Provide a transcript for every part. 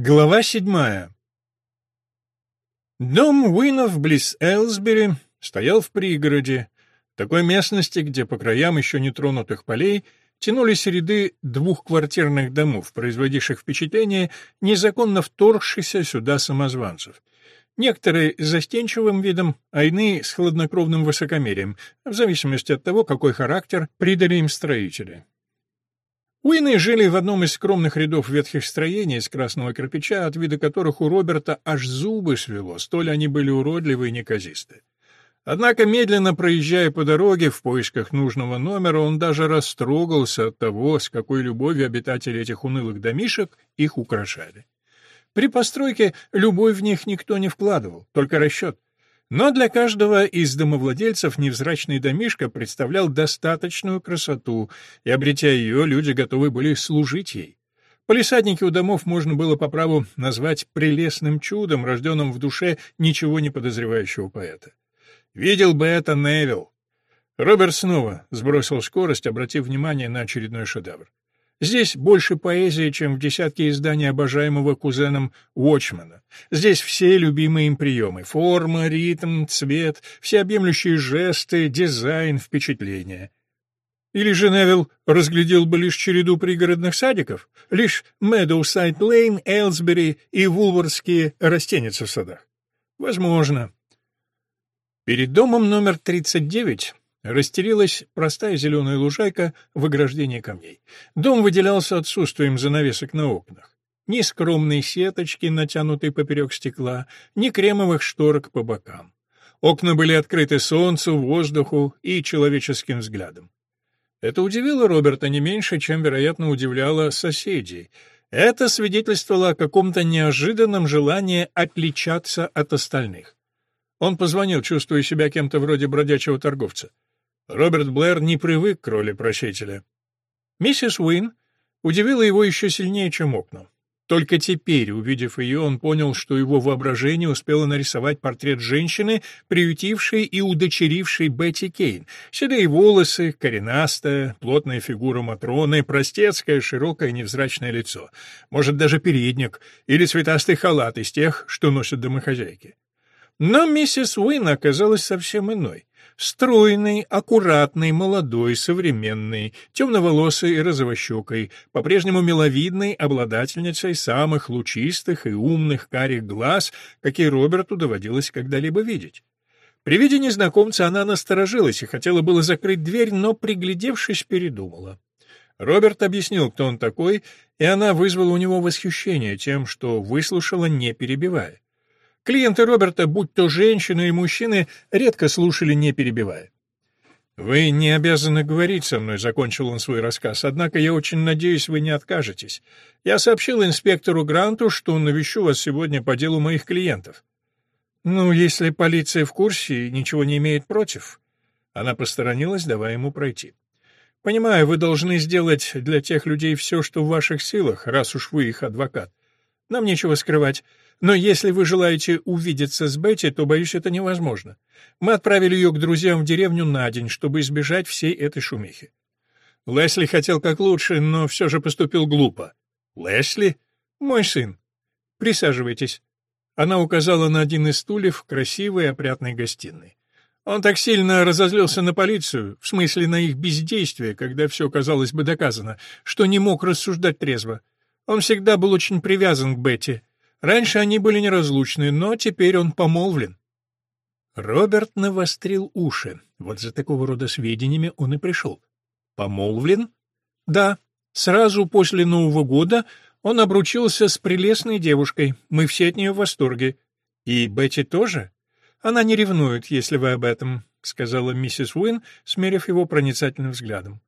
Глава седьмая. Дом Уинов близ Элсбери стоял в пригороде, такой местности, где по краям еще не тронутых полей тянулись ряды двухквартирных домов, производивших впечатление незаконно вторгшихся сюда самозванцев. Некоторые с застенчивым видом, а иные с хладнокровным высокомерием, в зависимости от того, какой характер придали им строители. Уины жили в одном из скромных рядов ветхих строений из красного кирпича, от вида которых у Роберта аж зубы свело, столь они были уродливы и неказисты. Однако, медленно проезжая по дороге в поисках нужного номера, он даже растрогался от того, с какой любовью обитатели этих унылых домишек их украшали. При постройке любовь в них никто не вкладывал, только расчет. Но для каждого из домовладельцев невзрачный домишко представлял достаточную красоту, и, обретя ее, люди готовы были служить ей. Полисадники у домов можно было по праву назвать прелестным чудом, рожденным в душе ничего не подозревающего поэта. Видел бы это Невилл. Роберт снова сбросил скорость, обратив внимание на очередной шедевр. Здесь больше поэзии, чем в десятке изданий обожаемого кузеном Уотчмана. Здесь все любимые им приемы — форма, ритм, цвет, всеобъемлющие жесты, дизайн, впечатления. Или же Невилл разглядел бы лишь череду пригородных садиков, лишь Медоусайд-Лейн, Элсбери и вулвортские растеньица в садах? Возможно. Перед домом номер 39 расстилалась простая зеленая лужайка в ограждении камней. Дом выделялся отсутствием занавесок на окнах. Ни скромной сеточки, натянутой поперек стекла, ни кремовых шторок по бокам. Окна были открыты солнцу, воздуху и человеческим взглядом. Это удивило Роберта не меньше, чем, вероятно, удивляло соседей. Это свидетельствовало о каком-то неожиданном желании отличаться от остальных. Он позвонил, чувствуя себя кем-то вроде бродячего торговца. Роберт Блэр не привык к роли просителя. Миссис Уин удивила его еще сильнее, чем окна. Только теперь, увидев ее, он понял, что его воображение успело нарисовать портрет женщины, приютившей и удочерившей Бетти Кейн. Седые волосы, коренастая, плотная фигура Матроны, простецкое, широкое невзрачное лицо. Может, даже передник или цветастый халат из тех, что носят домохозяйки. Но миссис Уин оказалась совсем иной. Стройный, аккуратный, молодой, современный, темноволосый и розовощекой, по-прежнему миловидной обладательницей самых лучистых и умных карих глаз, какие Роберту доводилось когда-либо видеть. При виде незнакомца она насторожилась и хотела было закрыть дверь, но, приглядевшись, передумала. Роберт объяснил, кто он такой, и она вызвала у него восхищение тем, что выслушала, не перебивая. Клиенты Роберта, будь то женщины и мужчины, редко слушали, не перебивая. «Вы не обязаны говорить со мной», — закончил он свой рассказ, «однако я очень надеюсь, вы не откажетесь. Я сообщил инспектору Гранту, что навещу вас сегодня по делу моих клиентов». «Ну, если полиция в курсе и ничего не имеет против». Она посторонилась, давая ему пройти. «Понимаю, вы должны сделать для тех людей все, что в ваших силах, раз уж вы их адвокат. Нам нечего скрывать. Но если вы желаете увидеться с Бетти, то, боюсь, это невозможно. Мы отправили ее к друзьям в деревню на день, чтобы избежать всей этой шумихи. Лесли хотел как лучше, но все же поступил глупо. Лесли? Мой сын. Присаживайтесь. Она указала на один из стульев в красивой опрятной гостиной. Он так сильно разозлился на полицию, в смысле на их бездействие, когда все казалось бы доказано, что не мог рассуждать трезво. Он всегда был очень привязан к Бетти, Раньше они были неразлучны, но теперь он помолвлен. Роберт навострил уши. Вот за такого рода сведениями он и пришел. Помолвлен? Да. Сразу после Нового года он обручился с прелестной девушкой. Мы все от нее в восторге. И Бетти тоже? Она не ревнует, если вы об этом, — сказала миссис Уин, смерив его проницательным взглядом.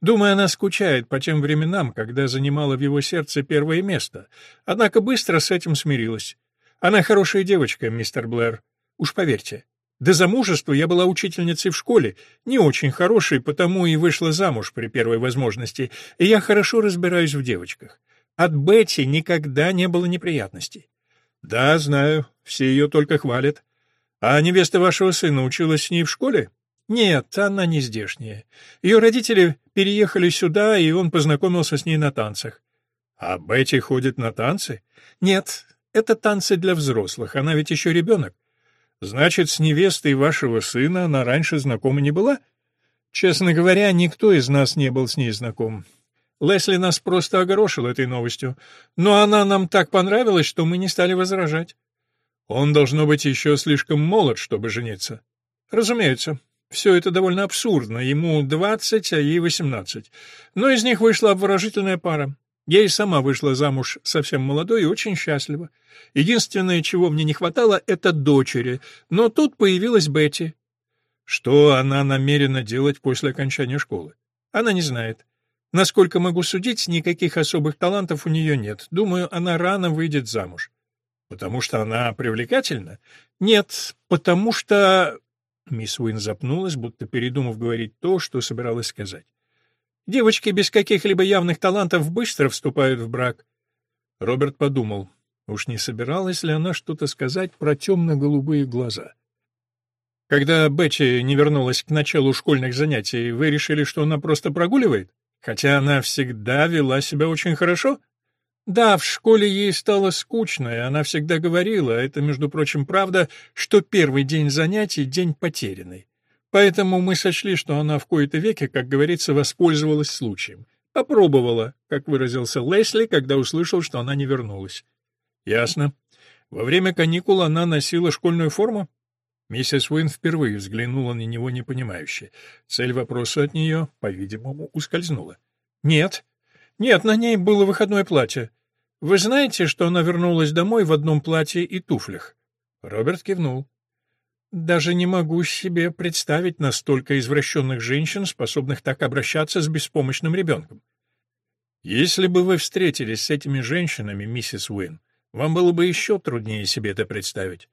Думаю, она скучает по тем временам, когда занимала в его сердце первое место, однако быстро с этим смирилась. Она хорошая девочка, мистер Блэр. Уж поверьте. До замужества я была учительницей в школе, не очень хорошей, потому и вышла замуж при первой возможности, и я хорошо разбираюсь в девочках. От Бетти никогда не было неприятностей. Да, знаю, все ее только хвалят. А невеста вашего сына училась с ней в школе? Нет, она не здешняя. Ее родители переехали сюда, и он познакомился с ней на танцах. А Бетти ходит на танцы? Нет, это танцы для взрослых, она ведь еще ребенок. Значит, с невестой вашего сына она раньше знакома не была? Честно говоря, никто из нас не был с ней знаком. Лесли нас просто огорошил этой новостью, но она нам так понравилась, что мы не стали возражать. Он, должно быть, еще слишком молод, чтобы жениться. Разумеется, все это довольно абсурдно, ему двадцать, а ей восемнадцать. Но из них вышла обворожительная пара. Я и сама вышла замуж совсем молодой и очень счастлива. Единственное, чего мне не хватало, это дочери, но тут появилась Бетти. Что она намерена делать после окончания школы? Она не знает. Насколько могу судить, никаких особых талантов у нее нет. Думаю, она рано выйдет замуж. Потому что она привлекательна? Нет, потому что... Мисс Уин запнулась, будто передумав говорить то, что собиралась сказать. Девочки без каких-либо явных талантов быстро вступают в брак. Роберт подумал, уж не собиралась ли она что-то сказать про темно-голубые глаза. Когда Бетти не вернулась к началу школьных занятий, вы решили, что она просто прогуливает? Хотя она всегда вела себя очень хорошо? Да, в школе ей стало скучно, и она всегда говорила, это, между прочим, правда, что первый день занятий — день потерянный. Поэтому мы сочли, что она в кои-то веке, как говорится, воспользовалась случаем. Попробовала, как выразился Лесли, когда услышал, что она не вернулась. Ясно. Во время каникул она носила школьную форму? Миссис Уин впервые взглянула на него непонимающе. Цель вопроса от нее, по-видимому, ускользнула. «Нет. Нет, на ней было выходное платье. Вы знаете, что она вернулась домой в одном платье и туфлях?» Роберт кивнул. «Даже не могу себе представить настолько извращенных женщин, способных так обращаться с беспомощным ребенком. Если бы вы встретились с этими женщинами, миссис Уин, вам было бы еще труднее себе это представить.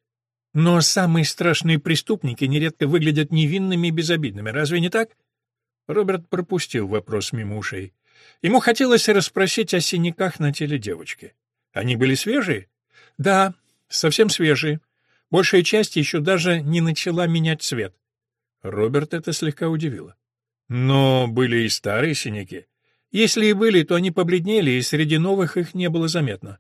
Но самые страшные преступники нередко выглядят невинными и безобидными, разве не так? Роберт пропустил вопрос мимо ушей. Ему хотелось расспросить о синяках на теле девочки. Они были свежие? Да, совсем свежие. Большая часть еще даже не начала менять цвет. Роберт это слегка удивило. Но были и старые синяки. Если и были, то они побледнели, и среди новых их не было заметно.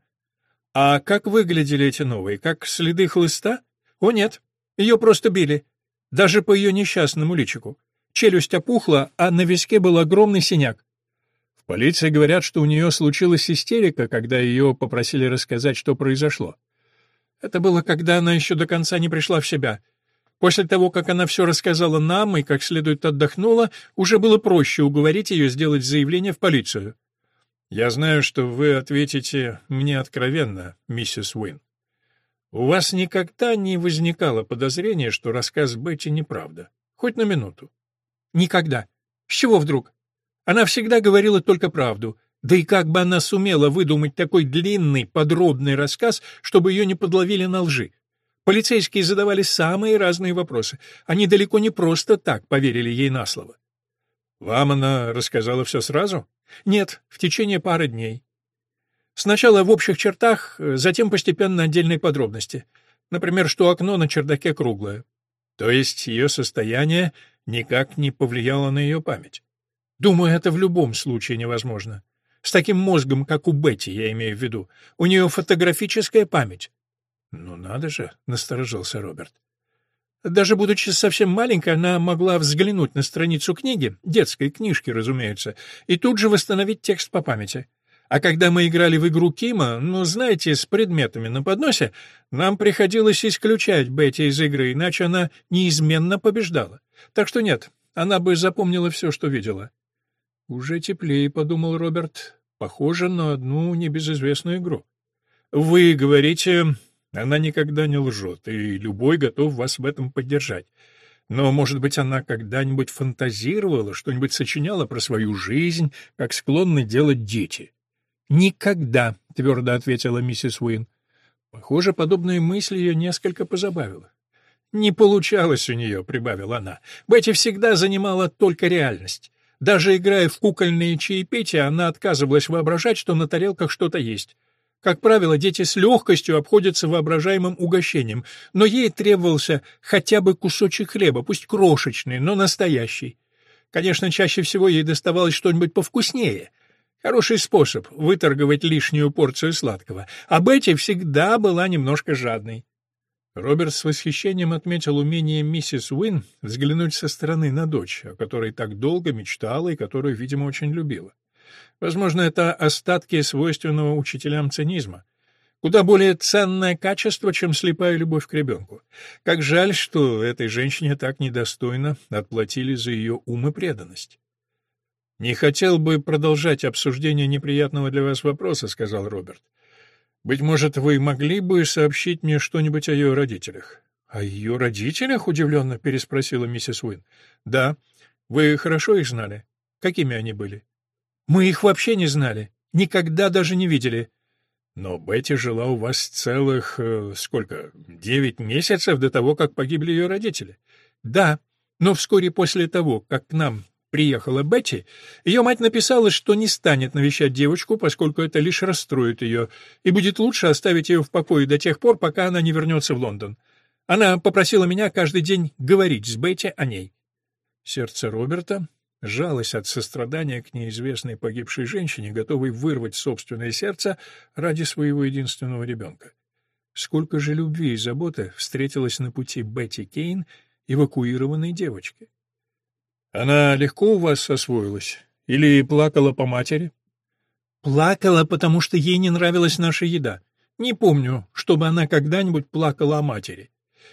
А как выглядели эти новые? Как следы хлыста? О нет, ее просто били. Даже по ее несчастному личику. Челюсть опухла, а на виске был огромный синяк. В полиции говорят, что у нее случилась истерика, когда ее попросили рассказать, что произошло. Это было, когда она еще до конца не пришла в себя. После того, как она все рассказала нам и как следует отдохнула, уже было проще уговорить ее сделать заявление в полицию. Я знаю, что вы ответите мне откровенно, миссис Уин. У вас никогда не возникало подозрения, что рассказ Бетти неправда? Хоть на минуту. Никогда. С чего вдруг? Она всегда говорила только правду. Да и как бы она сумела выдумать такой длинный, подробный рассказ, чтобы ее не подловили на лжи? Полицейские задавали самые разные вопросы. Они далеко не просто так поверили ей на слово. Вам она рассказала все сразу? Нет, в течение пары дней. Сначала в общих чертах, э, затем постепенно отдельные подробности. Например, что окно на чердаке круглое. То есть ее состояние никак не повлияло на ее память. Думаю, это в любом случае невозможно. С таким мозгом, как у Бетти, я имею в виду. У нее фотографическая память. Ну надо же, насторожился Роберт. Даже будучи совсем маленькой, она могла взглянуть на страницу книги, детской книжки, разумеется, и тут же восстановить текст по памяти. А когда мы играли в игру Кима, ну, знаете, с предметами на подносе, нам приходилось исключать Бетти из игры, иначе она неизменно побеждала. Так что нет, она бы запомнила все, что видела. «Уже теплее», — подумал Роберт, — «похоже на одну небезызвестную игру». «Вы говорите, она никогда не лжет, и любой готов вас в этом поддержать. Но, может быть, она когда-нибудь фантазировала, что-нибудь сочиняла про свою жизнь, как склонны делать дети?» «Никогда», — твердо ответила миссис Уин. Похоже, подобная мысль ее несколько позабавила. «Не получалось у нее», — прибавила она. «Бетти всегда занимала только реальность. Даже играя в кукольные чаепития, она отказывалась воображать, что на тарелках что-то есть. Как правило, дети с легкостью обходятся воображаемым угощением, но ей требовался хотя бы кусочек хлеба, пусть крошечный, но настоящий. Конечно, чаще всего ей доставалось что-нибудь повкуснее — Хороший способ выторговать лишнюю порцию сладкого, а Бетти всегда была немножко жадной. Роберт с восхищением отметил умение миссис Уин взглянуть со стороны на дочь, о которой так долго мечтала и которую, видимо, очень любила. Возможно, это остатки свойственного учителям цинизма. Куда более ценное качество, чем слепая любовь к ребенку. Как жаль, что этой женщине так недостойно отплатили за ее ум и преданность. «Не хотел бы продолжать обсуждение неприятного для вас вопроса», — сказал Роберт. Быть может, вы могли бы сообщить мне что-нибудь о ее родителях? О ее родителях? удивленно переспросила миссис Уин. Да. Вы хорошо их знали? Какими они были? Мы их вообще не знали, никогда даже не видели. Но Бетти жила у вас целых э, сколько? Девять месяцев до того, как погибли ее родители. Да, но вскоре после того, как к нам приехала Бетти, ее мать написала, что не станет навещать девочку, поскольку это лишь расстроит ее, и будет лучше оставить ее в покое до тех пор, пока она не вернется в Лондон. Она попросила меня каждый день говорить с Бетти о ней. Сердце Роберта жалость от сострадания к неизвестной погибшей женщине, готовой вырвать собственное сердце ради своего единственного ребенка. Сколько же любви и заботы встретилось на пути Бетти Кейн, эвакуированной девочки. Она легко у вас освоилась? Или плакала по матери? Плакала, потому что ей не нравилась наша еда. Не помню, чтобы она когда-нибудь плакала о матери.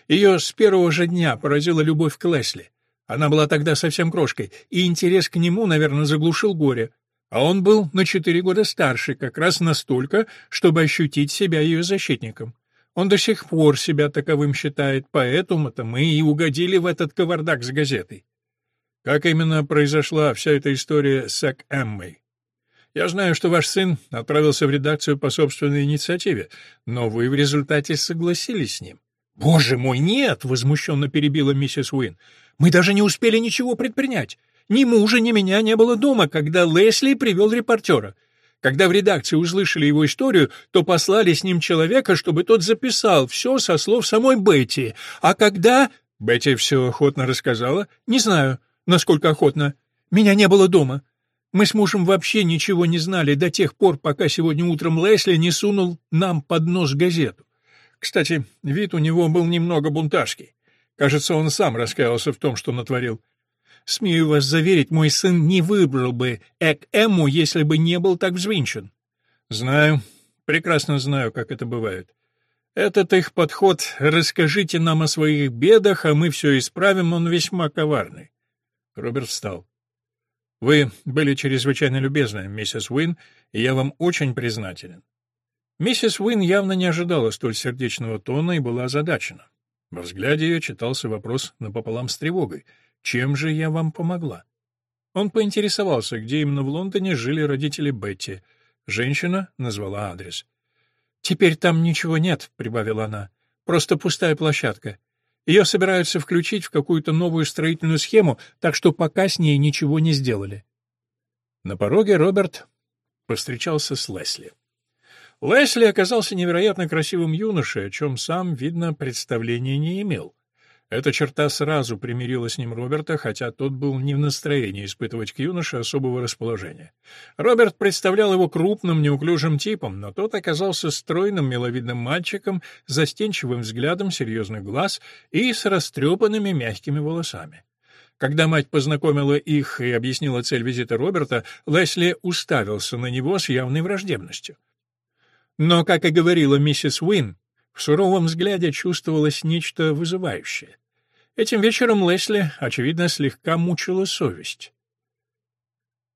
Ее с первого же дня поразила любовь к Лесли. Она была тогда совсем крошкой, и интерес к нему, наверное, заглушил горе. А он был на четыре года старше, как раз настолько, чтобы ощутить себя ее защитником. Он до сих пор себя таковым считает, поэтому-то мы и угодили в этот кавардак с газетой. Как именно произошла вся эта история с Эк Эммой? Я знаю, что ваш сын отправился в редакцию по собственной инициативе, но вы в результате согласились с ним. Боже мой, нет, возмущенно перебила миссис Уин. Мы даже не успели ничего предпринять. Ни мужа, ни меня не было дома, когда Лесли привел репортера. Когда в редакции услышали его историю, то послали с ним человека, чтобы тот записал все со слов самой Бетти. А когда... Бетти все охотно рассказала? Не знаю насколько охотно. Меня не было дома. Мы с мужем вообще ничего не знали до тех пор, пока сегодня утром Лесли не сунул нам под нос газету. Кстати, вид у него был немного бунтарский. Кажется, он сам раскаялся в том, что натворил. Смею вас заверить, мой сын не выбрал бы Эк-Эму, если бы не был так взвинчен. Знаю, прекрасно знаю, как это бывает. Этот их подход «расскажите нам о своих бедах, а мы все исправим» он весьма коварный. Роберт встал. «Вы были чрезвычайно любезны, миссис Уин, и я вам очень признателен». Миссис Уин явно не ожидала столь сердечного тона и была озадачена. Во взгляде ее читался вопрос напополам с тревогой. «Чем же я вам помогла?» Он поинтересовался, где именно в Лондоне жили родители Бетти. Женщина назвала адрес. «Теперь там ничего нет», — прибавила она. «Просто пустая площадка. Ее собираются включить в какую-то новую строительную схему, так что пока с ней ничего не сделали. На пороге Роберт повстречался с Лесли. Лесли оказался невероятно красивым юношей, о чем сам, видно, представления не имел. Эта черта сразу примирила с ним Роберта, хотя тот был не в настроении испытывать к юноше особого расположения. Роберт представлял его крупным, неуклюжим типом, но тот оказался стройным, миловидным мальчиком, застенчивым взглядом серьезных глаз и с растрепанными мягкими волосами. Когда мать познакомила их и объяснила цель визита Роберта, Лесли уставился на него с явной враждебностью. Но, как и говорила миссис Уин, в суровом взгляде чувствовалось нечто вызывающее. Этим вечером Лесли, очевидно, слегка мучила совесть.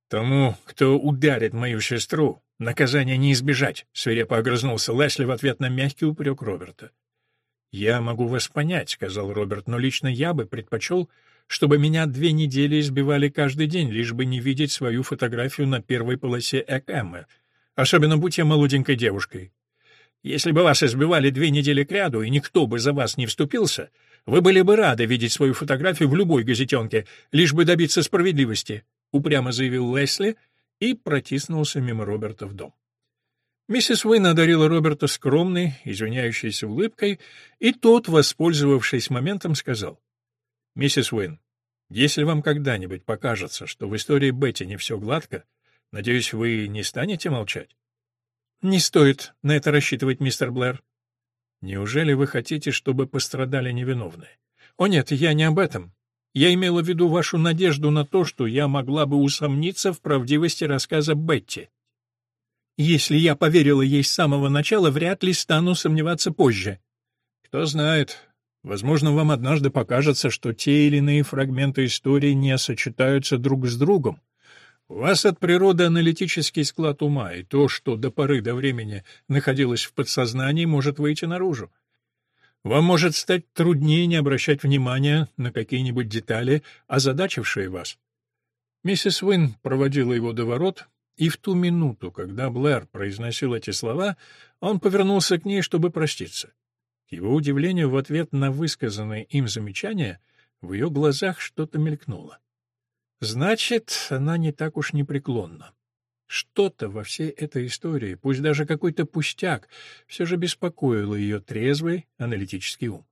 «Тому, кто ударит мою сестру, наказания не избежать», — свирепо огрызнулся Лесли в ответ на мягкий упрек Роберта. «Я могу вас понять», — сказал Роберт, — «но лично я бы предпочел, чтобы меня две недели избивали каждый день, лишь бы не видеть свою фотографию на первой полосе Экэммы, особенно будь я молоденькой девушкой. Если бы вас избивали две недели кряду, и никто бы за вас не вступился, вы были бы рады видеть свою фотографию в любой газетенке, лишь бы добиться справедливости», — упрямо заявил Лесли и протиснулся мимо Роберта в дом. Миссис Уин одарила Роберта скромной, извиняющейся улыбкой, и тот, воспользовавшись моментом, сказал, «Миссис Уин, если вам когда-нибудь покажется, что в истории Бетти не все гладко, Надеюсь, вы не станете молчать? Не стоит на это рассчитывать, мистер Блэр. Неужели вы хотите, чтобы пострадали невиновные? О нет, я не об этом. Я имела в виду вашу надежду на то, что я могла бы усомниться в правдивости рассказа Бетти. Если я поверила ей с самого начала, вряд ли стану сомневаться позже. Кто знает, возможно, вам однажды покажется, что те или иные фрагменты истории не сочетаются друг с другом. У вас от природы аналитический склад ума, и то, что до поры до времени находилось в подсознании, может выйти наружу. Вам может стать труднее не обращать внимания на какие-нибудь детали, озадачившие вас. Миссис Уин проводила его до ворот, и в ту минуту, когда Блэр произносил эти слова, он повернулся к ней, чтобы проститься. К его удивлению, в ответ на высказанное им замечание, в ее глазах что-то мелькнуло. Значит, она не так уж непреклонна. Что-то во всей этой истории, пусть даже какой-то пустяк, все же беспокоило ее трезвый аналитический ум.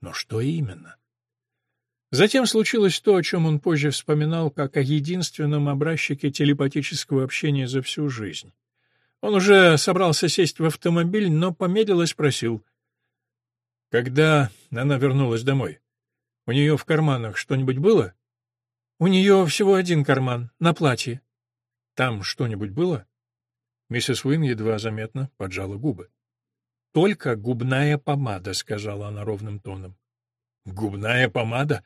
Но что именно? Затем случилось то, о чем он позже вспоминал, как о единственном образчике телепатического общения за всю жизнь. Он уже собрался сесть в автомобиль, но помедлил и спросил. Когда она вернулась домой, у нее в карманах что-нибудь было? У нее всего один карман, на платье. Там что-нибудь было? Миссис Уин едва заметно поджала губы. «Только губная помада», — сказала она ровным тоном. «Губная помада?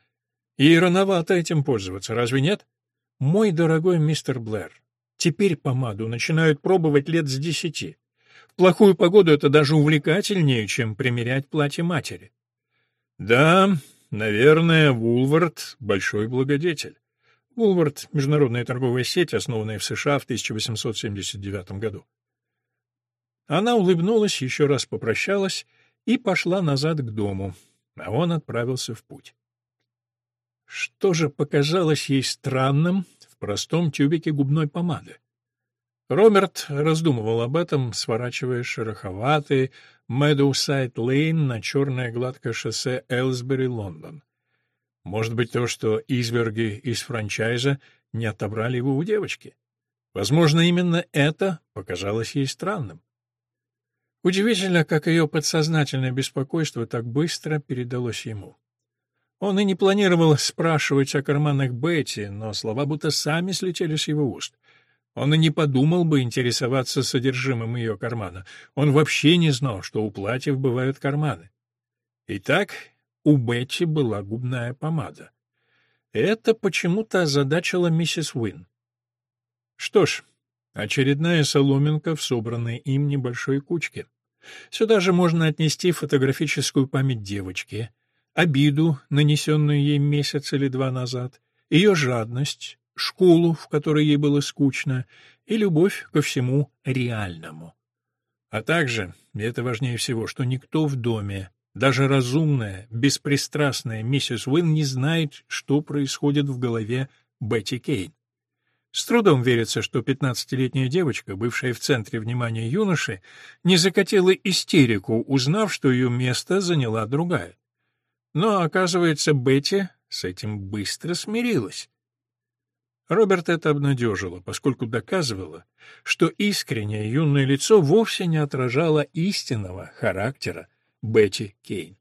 И рановато этим пользоваться, разве нет?» «Мой дорогой мистер Блэр, теперь помаду начинают пробовать лет с десяти. В плохую погоду это даже увлекательнее, чем примерять платье матери». «Да, наверное, Вулвард — большой благодетель. Вулвард — международная торговая сеть, основанная в США в 1879 году. Она улыбнулась, еще раз попрощалась и пошла назад к дому, а он отправился в путь. Что же показалось ей странным в простом тюбике губной помады? Роберт раздумывал об этом, сворачивая с шероховатой Медоусайд-Лейн на черное гладкое шоссе Элсбери-Лондон. Может быть, то, что изверги из франчайза не отобрали его у девочки. Возможно, именно это показалось ей странным. Удивительно, как ее подсознательное беспокойство так быстро передалось ему. Он и не планировал спрашивать о карманах Бетти, но слова будто сами слетели с его уст. Он и не подумал бы интересоваться содержимым ее кармана. Он вообще не знал, что у платьев бывают карманы. Итак, у Бетти была губная помада. Это почему-то озадачило миссис Уин. Что ж, очередная соломинка в собранной им небольшой кучке. Сюда же можно отнести фотографическую память девочки, обиду, нанесенную ей месяц или два назад, ее жадность, школу, в которой ей было скучно, и любовь ко всему реальному. А также, и это важнее всего, что никто в доме даже разумная, беспристрастная миссис Уин не знает, что происходит в голове Бетти Кейн. С трудом верится, что пятнадцатилетняя девочка, бывшая в центре внимания юноши, не закатила истерику, узнав, что ее место заняла другая. Но, оказывается, Бетти с этим быстро смирилась. Роберт это обнадежило, поскольку доказывало, что искреннее юное лицо вовсе не отражало истинного характера Бетти Кейн.